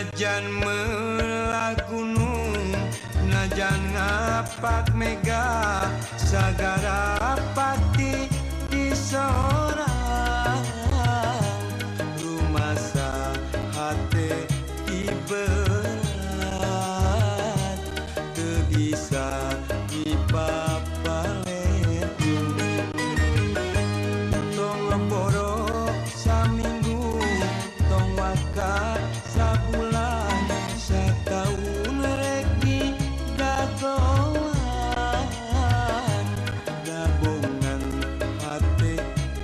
najan melagunung najan ngapak mega sagara pak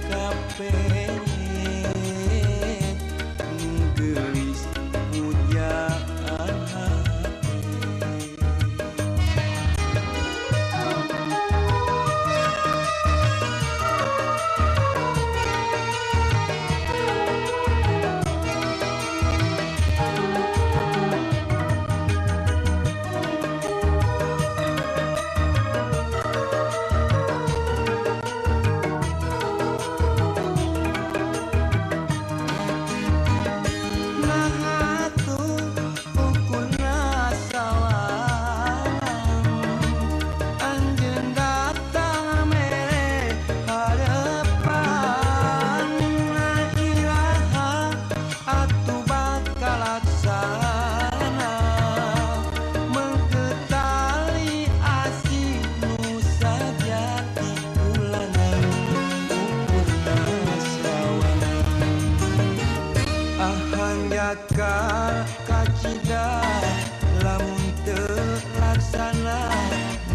escapé. Ahanggaka kacita lamun terlaksana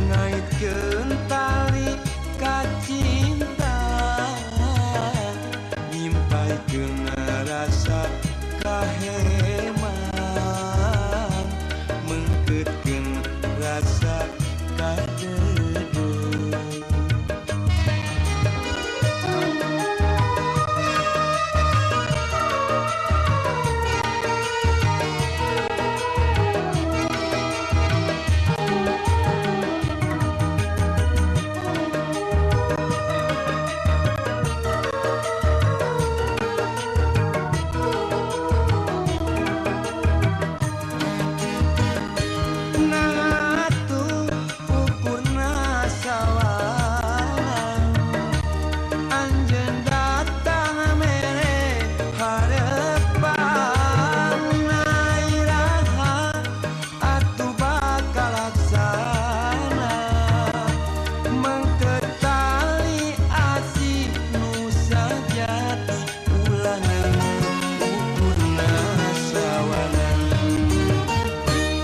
ngaitkeun tali kacinta. Nyimpaikeun rasa kahe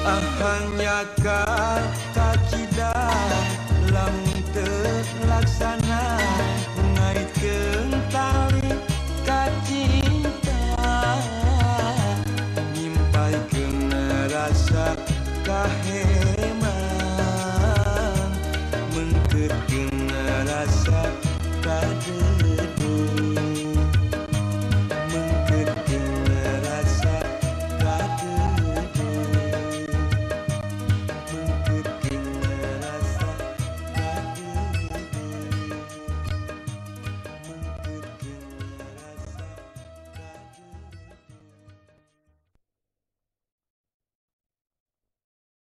ahangnyaka kacita lamun terlaksana? Ngaitkeun tali kacinta nyimpaikeun rasa kahe